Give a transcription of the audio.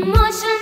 Emotion.